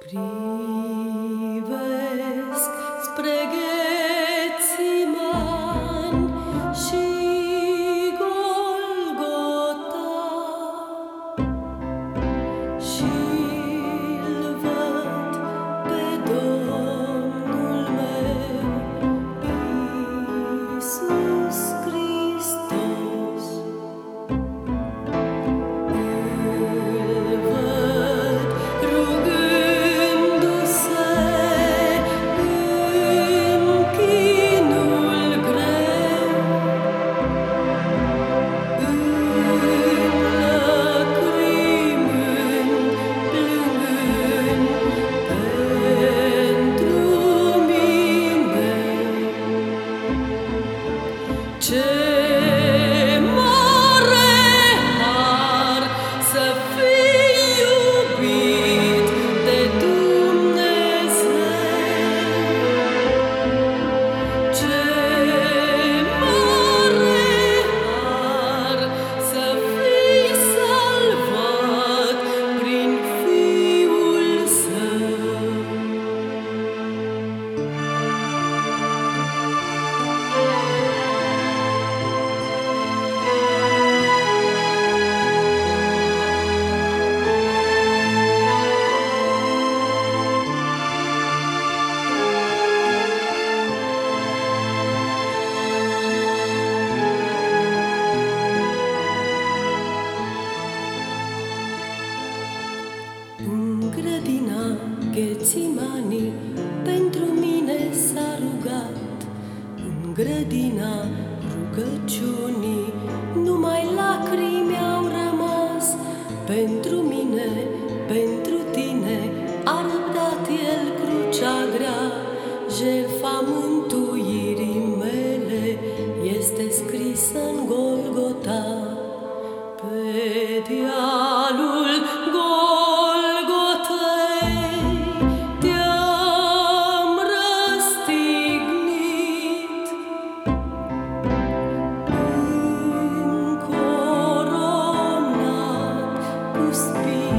Pri Ghețimani pentru mine s-a rugat. În grădina rugăciunii Numai lacrimi au rămas. Pentru mine, pentru tine A răbdat el crucea grea. Jefa mântuirii mele Este scrisă în Golgota. Pe diavol speak.